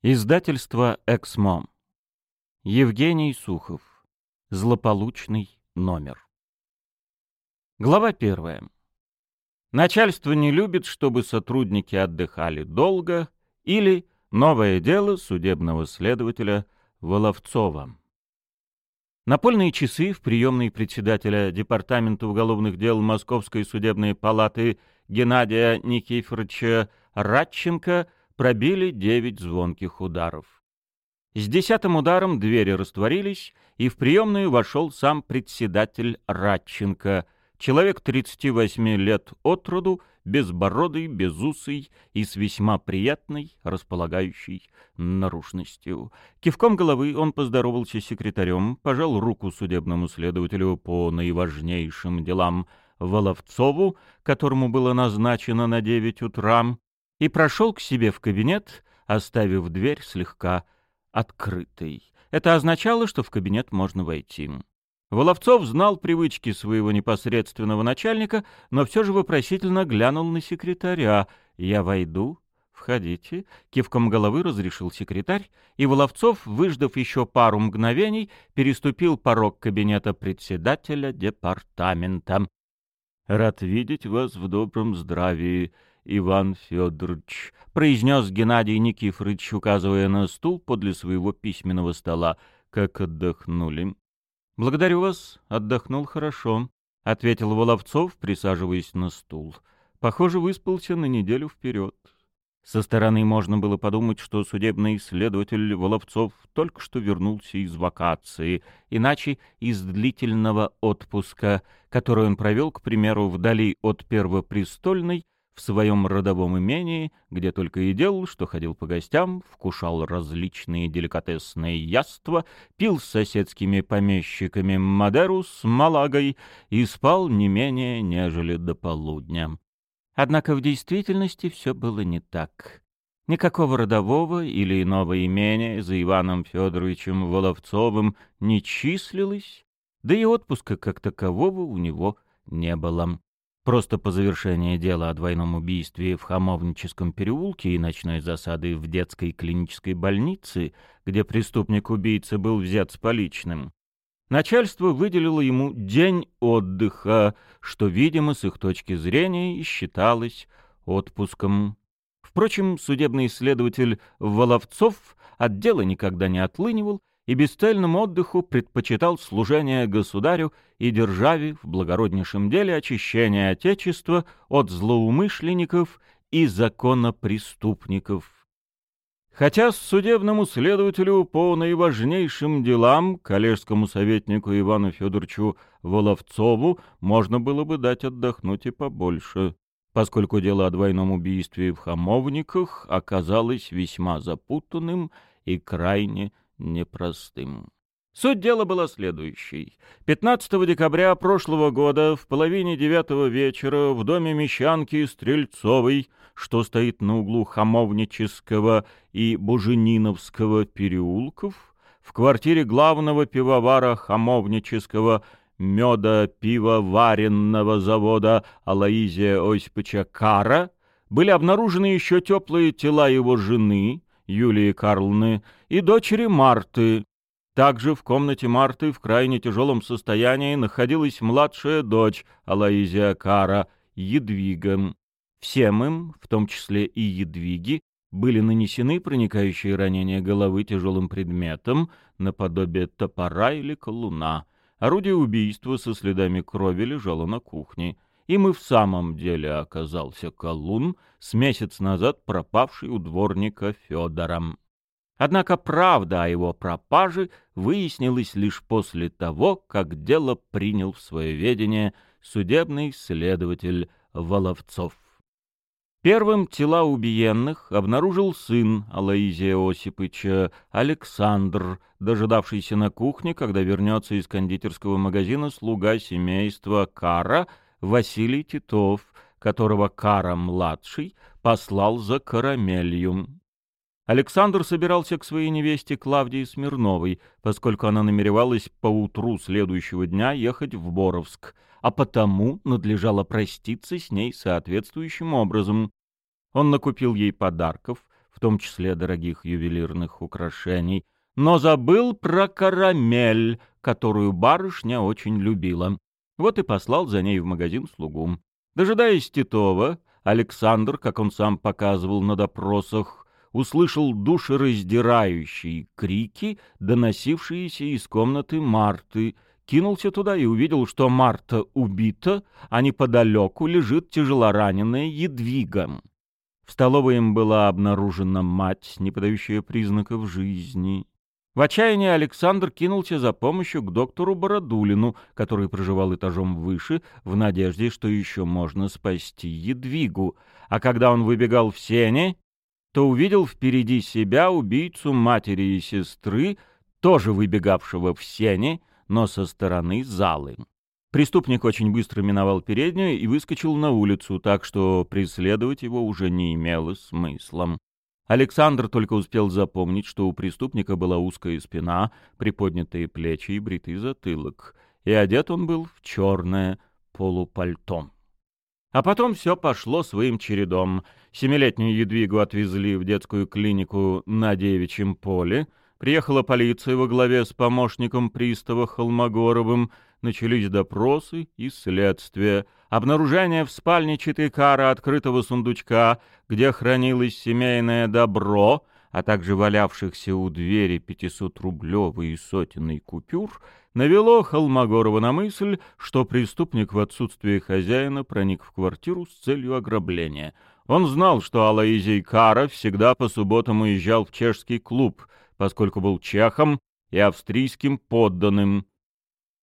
Издательство «Эксмо». Евгений Сухов. Злополучный номер. Глава первая. Начальство не любит, чтобы сотрудники отдыхали долго, или новое дело судебного следователя Воловцова. Напольные часы в приемной председателя Департамента уголовных дел Московской судебной палаты Геннадия Никифоровича Радченко – пробили девять звонких ударов. С десятым ударом двери растворились, и в приемную вошел сам председатель Радченко, человек 38 лет от роду, безбородый, безусый и с весьма приятной, располагающей наружностью. Кивком головы он поздоровался с секретарем, пожал руку судебному следователю по наиважнейшим делам Воловцову, которому было назначено на девять утра, и прошел к себе в кабинет, оставив дверь слегка открытой. Это означало, что в кабинет можно войти. Воловцов знал привычки своего непосредственного начальника, но все же вопросительно глянул на секретаря. «Я войду?» «Входите», — кивком головы разрешил секретарь, и Воловцов, выждав еще пару мгновений, переступил порог кабинета председателя департамента. «Рад видеть вас в добром здравии», Иван Федорович, — произнес Геннадий Никифорович, указывая на стул подле своего письменного стола. — Как отдохнули? — Благодарю вас, отдохнул хорошо, — ответил Воловцов, присаживаясь на стул. — Похоже, выспался на неделю вперед. Со стороны можно было подумать, что судебный исследователь Воловцов только что вернулся из вакации, иначе из длительного отпуска, который он провел, к примеру, вдали от Первопрестольной, в своем родовом имении, где только и делал, что ходил по гостям, вкушал различные деликатесные яства, пил с соседскими помещиками Мадеру с Малагой и спал не менее, нежели до полудня. Однако в действительности все было не так. Никакого родового или иного имения за Иваном Федоровичем Воловцовым не числилось, да и отпуска как такового у него не было. Просто по завершении дела о двойном убийстве в Хамовническом переулке и ночной засады в детской клинической больнице, где преступник-убийца был взят с поличным, начальство выделило ему день отдыха, что, видимо, с их точки зрения и считалось отпуском. Впрочем, судебный следователь Воловцов от дела никогда не отлынивал и бесцельному отдыху предпочитал служение государю и державе в благороднейшем деле очищения Отечества от злоумышленников и законопреступников. Хотя судебному следователю по наиважнейшим делам, коллежскому советнику Ивану Федоровичу Воловцову, можно было бы дать отдохнуть и побольше, поскольку дело о двойном убийстве в Хамовниках оказалось весьма запутанным и крайне непростым. Суть дела была следующей. 15 декабря прошлого года в половине девятого вечера в доме Мещанки Стрельцовой, что стоит на углу Хамовнического и Бужениновского переулков, в квартире главного пивовара Хамовнического меда пивоваренного завода Алаизия Осиповича Кара были обнаружены еще теплые тела его жены, Юлии Карлны, и дочери Марты. Также в комнате Марты в крайне тяжелом состоянии находилась младшая дочь Алаизия Кара, Едвига. Всем им, в том числе и Едвиги, были нанесены проникающие ранения головы тяжелым предметом, наподобие топора или колуна. Орудие убийства со следами крови лежало на кухне. Им и в самом деле оказался колун, с месяц назад пропавший у дворника Федора. Однако правда о его пропаже выяснилась лишь после того, как дело принял в свое ведение судебный следователь Воловцов. Первым тела убиенных обнаружил сын Алаизия Осипыча, Александр, дожидавшийся на кухне, когда вернется из кондитерского магазина слуга семейства Кара Василий Титов, которого Кара-младший послал за карамелью. Александр собирался к своей невесте Клавдии Смирновой, поскольку она намеревалась поутру следующего дня ехать в Боровск, а потому надлежало проститься с ней соответствующим образом. Он накупил ей подарков, в том числе дорогих ювелирных украшений, но забыл про карамель, которую барышня очень любила. Вот и послал за ней в магазин слугу. Дожидаясь Титова, Александр, как он сам показывал на допросах, услышал душераздирающие крики, доносившиеся из комнаты Марты, кинулся туда и увидел, что Марта убита, а неподалеку лежит тяжелораненая Едвига. В столовой им была обнаружена мать, не подающая признаков жизни. В отчаянии Александр кинулся за помощью к доктору Бородулину, который проживал этажом выше, в надежде, что еще можно спасти Едвигу. А когда он выбегал в сене, то увидел впереди себя убийцу матери и сестры, тоже выбегавшего в сене, но со стороны залы. Преступник очень быстро миновал переднюю и выскочил на улицу, так что преследовать его уже не имело смысла. Александр только успел запомнить, что у преступника была узкая спина, приподнятые плечи и бритый затылок, и одет он был в черное полупальто. А потом все пошло своим чередом. Семилетнюю Едвигу отвезли в детскую клинику на Девичьем поле, приехала полиция во главе с помощником пристава Холмогоровым, начались допросы и следствия — обнаружение в спальне Читыкара открытого сундучка, где хранилось семейное добро, а также валявшихся у двери 500-рублевый и сотенный купюр, навело Холмогорова на мысль, что преступник в отсутствие хозяина проник в квартиру с целью ограбления. Он знал, что Алаизий Кара всегда по субботам уезжал в чешский клуб, поскольку был чехом и австрийским подданным,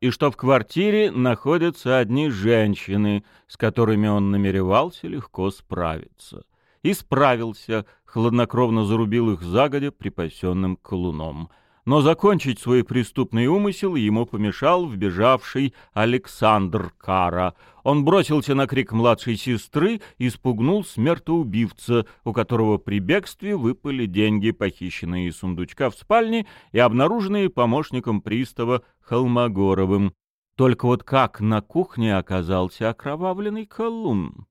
и что в квартире находятся одни женщины, с которыми он намеревался легко справиться. И справился, хладнокровно зарубил их загодя припасенным колуном — но закончить свой преступный умысел ему помешал вбежавший Александр Кара. Он бросился на крик младшей сестры и спугнул смертоубивца, у которого при бегстве выпали деньги, похищенные из сундучка в спальне и обнаруженные помощником пристава Холмогоровым. Только вот как на кухне оказался окровавленный колун?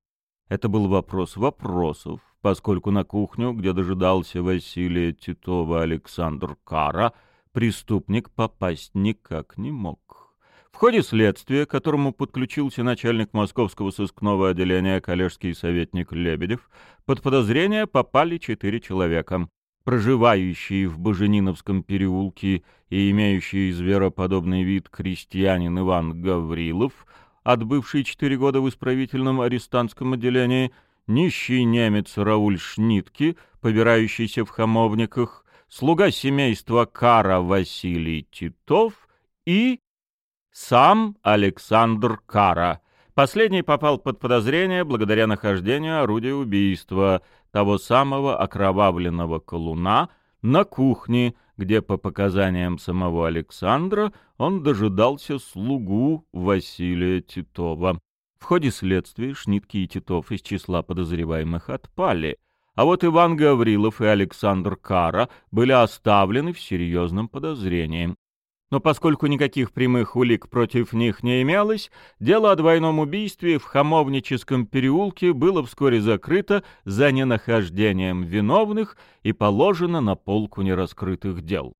Это был вопрос вопросов поскольку на кухню, где дожидался Василия Титова Александр Кара, преступник попасть никак не мог. В ходе следствия, к которому подключился начальник московского сыскного отделения коллежский советник Лебедев, под подозрение попали четыре человека. Проживающий в Божениновском переулке и имеющий звероподобный вид крестьянин Иван Гаврилов, отбывший четыре года в исправительном арестантском отделении, нищий немец Рауль Шнитки, побирающийся в хамовниках, слуга семейства Кара Василий Титов и сам Александр Кара. Последний попал под подозрение благодаря нахождению орудия убийства, того самого окровавленного колуна, на кухне, где, по показаниям самого Александра, он дожидался слугу Василия Титова. В ходе следствия Шнитки и Титов из числа подозреваемых отпали, а вот Иван Гаврилов и Александр Кара были оставлены в серьезном подозрении. Но поскольку никаких прямых улик против них не имелось, дело о двойном убийстве в Хамовническом переулке было вскоре закрыто за ненахождением виновных и положено на полку нераскрытых дел.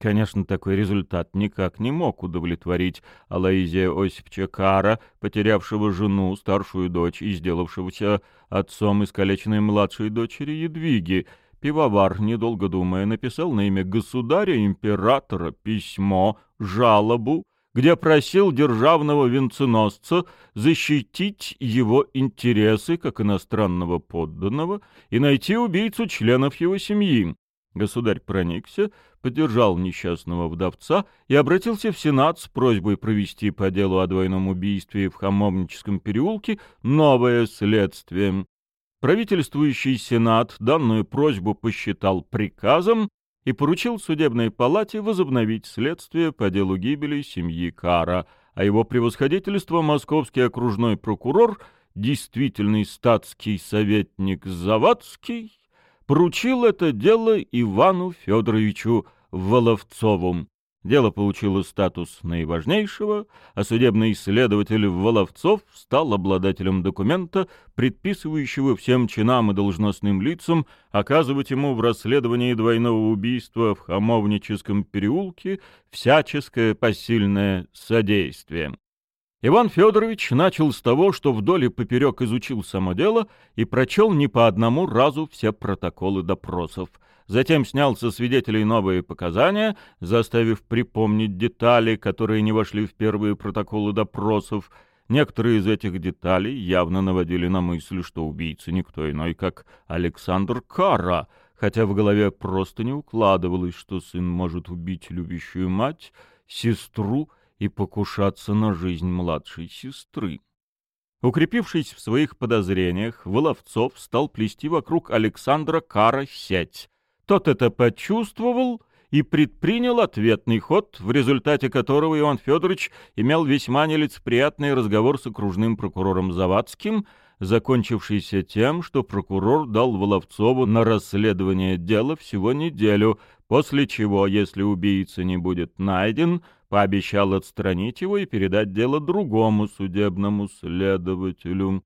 Конечно, такой результат никак не мог удовлетворить Алаизия Осипча Кара, потерявшего жену, старшую дочь и сделавшегося отцом искалеченной младшей дочери Едвиги. Пивовар, недолго думая, написал на имя государя-императора письмо, жалобу, где просил державного венценосца защитить его интересы как иностранного подданного и найти убийцу членов его семьи. Государь проникся, поддержал несчастного вдовца и обратился в Сенат с просьбой провести по делу о двойном убийстве в Хамовническом переулке новое следствие. Правительствующий Сенат данную просьбу посчитал приказом и поручил судебной палате возобновить следствие по делу гибели семьи Кара, а его превосходительство московский окружной прокурор, действительный статский советник Завадский, поручил это дело Ивану Федоровичу Воловцову. Дело получило статус наиважнейшего, а судебный исследователь Воловцов стал обладателем документа, предписывающего всем чинам и должностным лицам оказывать ему в расследовании двойного убийства в Хамовническом переулке всяческое посильное содействие. Иван Федорович начал с того, что вдоль и поперек изучил само дело и прочел не по одному разу все протоколы допросов — Затем снял со свидетелей новые показания, заставив припомнить детали, которые не вошли в первые протоколы допросов. Некоторые из этих деталей явно наводили на мысль, что убийца никто иной, как Александр Кара, хотя в голове просто не укладывалось, что сын может убить любящую мать, сестру и покушаться на жизнь младшей сестры. Укрепившись в своих подозрениях, Воловцов стал плести вокруг Александра Кара сеть, тот это почувствовал и предпринял ответный ход, в результате которого Иван Федорович имел весьма нелицеприятный разговор с окружным прокурором Завадским, закончившийся тем, что прокурор дал Воловцову на расследование дела всего неделю, после чего, если убийца не будет найден, пообещал отстранить его и передать дело другому судебному следователю.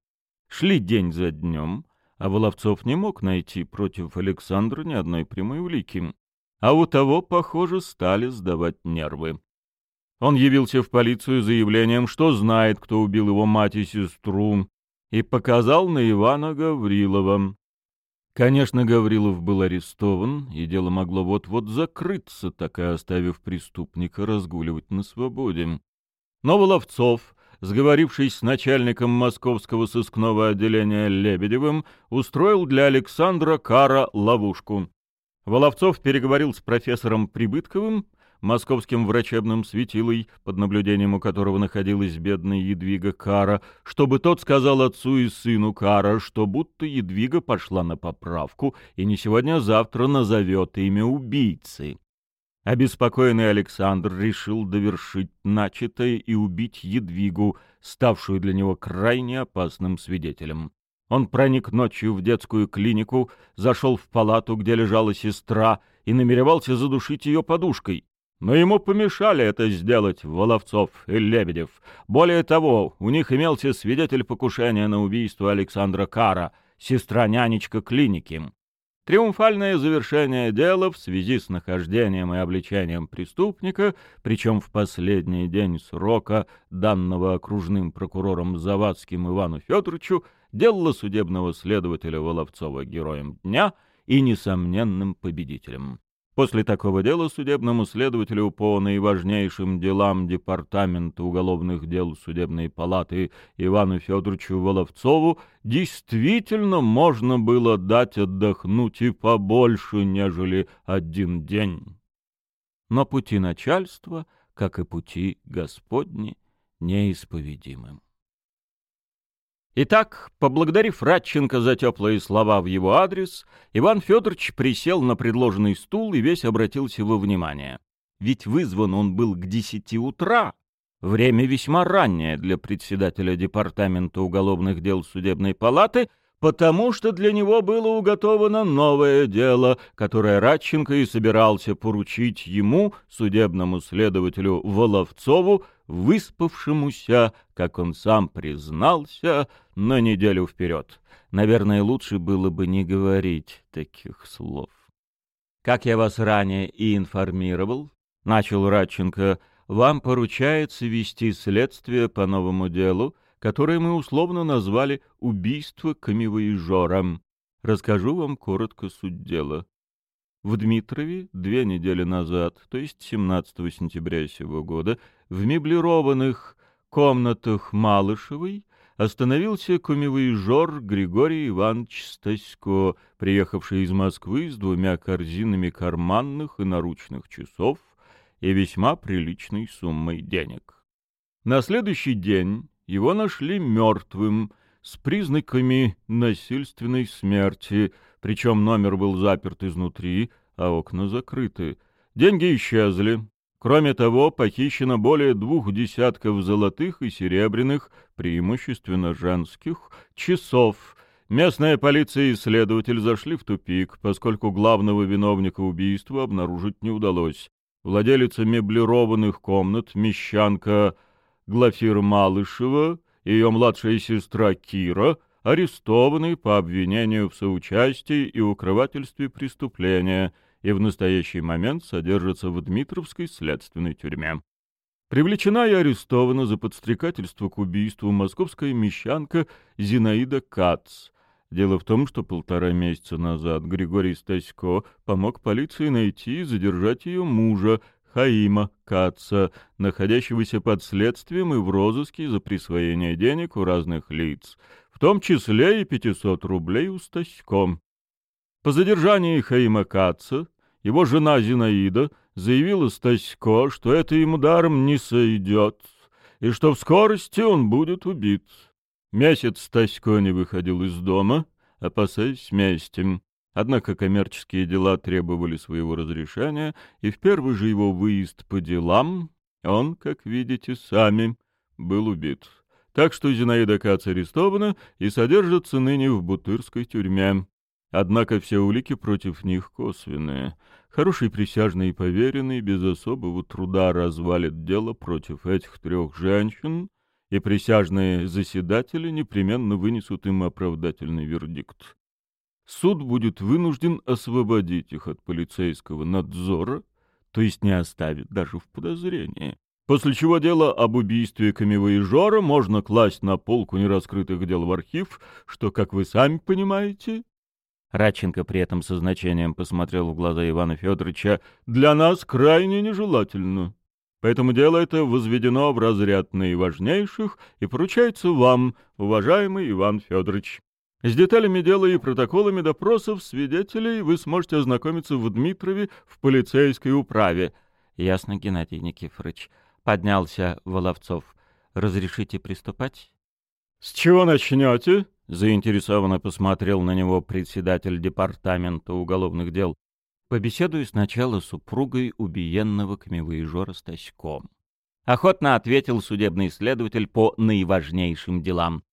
Шли день за днем, а Воловцов не мог найти против Александра ни одной прямой улики. А у того, похоже, стали сдавать нервы. Он явился в полицию заявлением, что знает, кто убил его мать и сестру, и показал на Ивана Гаврилова. Конечно, Гаврилов был арестован, и дело могло вот-вот закрыться, так и оставив преступника разгуливать на свободе. Но Воловцов сговорившись с начальником московского сыскного отделения Лебедевым, устроил для Александра Кара ловушку. Воловцов переговорил с профессором Прибытковым, московским врачебным светилой, под наблюдением у которого находилась бедная Едвига Кара, чтобы тот сказал отцу и сыну Кара, что будто Едвига пошла на поправку и не сегодня, а завтра назовет имя убийцы. Обеспокоенный Александр решил довершить начатое и убить Едвигу, ставшую для него крайне опасным свидетелем. Он проник ночью в детскую клинику, зашел в палату, где лежала сестра, и намеревался задушить ее подушкой. Но ему помешали это сделать Воловцов и Лебедев. Более того, у них имелся свидетель покушения на убийство Александра Кара, сестра-нянечка клиники. Триумфальное завершение дела в связи с нахождением и обличением преступника, причем в последний день срока, данного окружным прокурором Завадским Ивану Федоровичу, делало судебного следователя Воловцова героем дня и несомненным победителем. После такого дела судебному следователю по наиважнейшим делам Департамента уголовных дел Судебной палаты Ивану Федоровичу Воловцову действительно можно было дать отдохнуть и побольше, нежели один день. Но пути начальства, как и пути Господни, неисповедимым. Итак, поблагодарив Радченко за теплые слова в его адрес, Иван Федорович присел на предложенный стул и весь обратился во внимание. Ведь вызван он был к десяти утра, время весьма раннее для председателя Департамента уголовных дел Судебной палаты, потому что для него было уготовано новое дело, которое Радченко и собирался поручить ему, судебному следователю Воловцову, выспавшемуся, как он сам признался, на неделю вперед. Наверное, лучше было бы не говорить таких слов. «Как я вас ранее и информировал», — начал Радченко, — «вам поручается вести следствие по новому делу, которое мы условно назвали «убийство камевоежора». Расскажу вам коротко суть дела. В Дмитрове две недели назад, то есть 17 сентября сего года, в меблированных комнатах Малышевой остановился жор Григорий Иванович Стасько, приехавший из Москвы с двумя корзинами карманных и наручных часов и весьма приличной суммой денег. На следующий день его нашли мертвым, с признаками насильственной смерти, причем номер был заперт изнутри, а окна закрыты. Деньги исчезли. Кроме того, похищено более двух десятков золотых и серебряных, преимущественно женских, часов. Местная полиция и следователь зашли в тупик, поскольку главного виновника убийства обнаружить не удалось. владелица меблированных комнат, мещанка Глафира Малышева и ее младшая сестра Кира арестованы по обвинению в соучастии и укрывательстве преступления и в настоящий момент содержатся в Дмитровской следственной тюрьме. Привлечена и арестована за подстрекательство к убийству московская мещанка Зинаида Кац. Дело в том, что полтора месяца назад Григорий Стасько помог полиции найти и задержать ее мужа, Хаима Каца, находящегося под следствием и в розыске за присвоение денег у разных лиц, в том числе и 500 рублей у Стасько. По задержании Хаима Каца его жена Зинаида заявила Стасько, что это ему даром не сойдет, и что в скорости он будет убит. Месяц Стасько не выходил из дома, опасаясь мести. Однако коммерческие дела требовали своего разрешения, и в первый же его выезд по делам он, как видите сами, был убит. Так что Зинаида Кац арестована и содержится ныне в Бутырской тюрьме. Однако все улики против них косвенные. Хороший присяжный и поверенный без особого труда развалит дело против этих трех женщин, и присяжные заседатели непременно вынесут им оправдательный вердикт. Суд будет вынужден освободить их от полицейского надзора, то есть не оставит даже в подозрении. После чего дело об убийстве камевоежора можно класть на полку нераскрытых дел в архив, что, как вы сами понимаете, Радченко при этом со значением посмотрел в глаза Ивана Федоровича. «Для нас крайне нежелательно. Поэтому дело это возведено в разряд наиважнейших и поручается вам, уважаемый Иван Федорович. С деталями дела и протоколами допросов свидетелей вы сможете ознакомиться в Дмитрове в полицейской управе». «Ясно, Геннадий Никифорович». Поднялся Воловцов. «Разрешите приступать?» «С чего начнете?» Заинтересованно посмотрел на него председатель департамента уголовных дел. Побеседую сначала с супругой убиенного камевоежора Стаськом. Охотно ответил судебный следователь по наиважнейшим делам.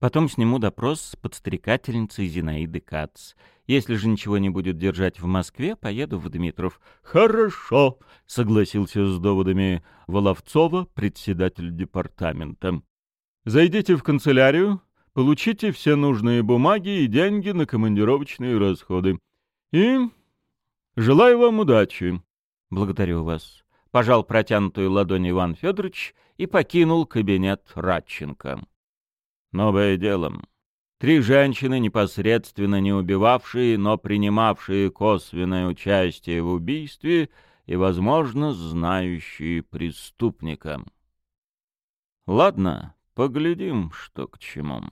Потом сниму допрос с подстрекательницей Зинаиды Кац. Если же ничего не будет держать в Москве, поеду в Дмитров. — Хорошо, — согласился с доводами Воловцова, председатель департамента. — Зайдите в канцелярию, Получите все нужные бумаги и деньги на командировочные расходы. И желаю вам удачи. Благодарю вас. Пожал протянутую ладонь Иван Федорович и покинул кабинет Радченко. Новое дело. Три женщины, непосредственно не убивавшие, но принимавшие косвенное участие в убийстве и, возможно, знающие преступника. Ладно, поглядим, что к чему.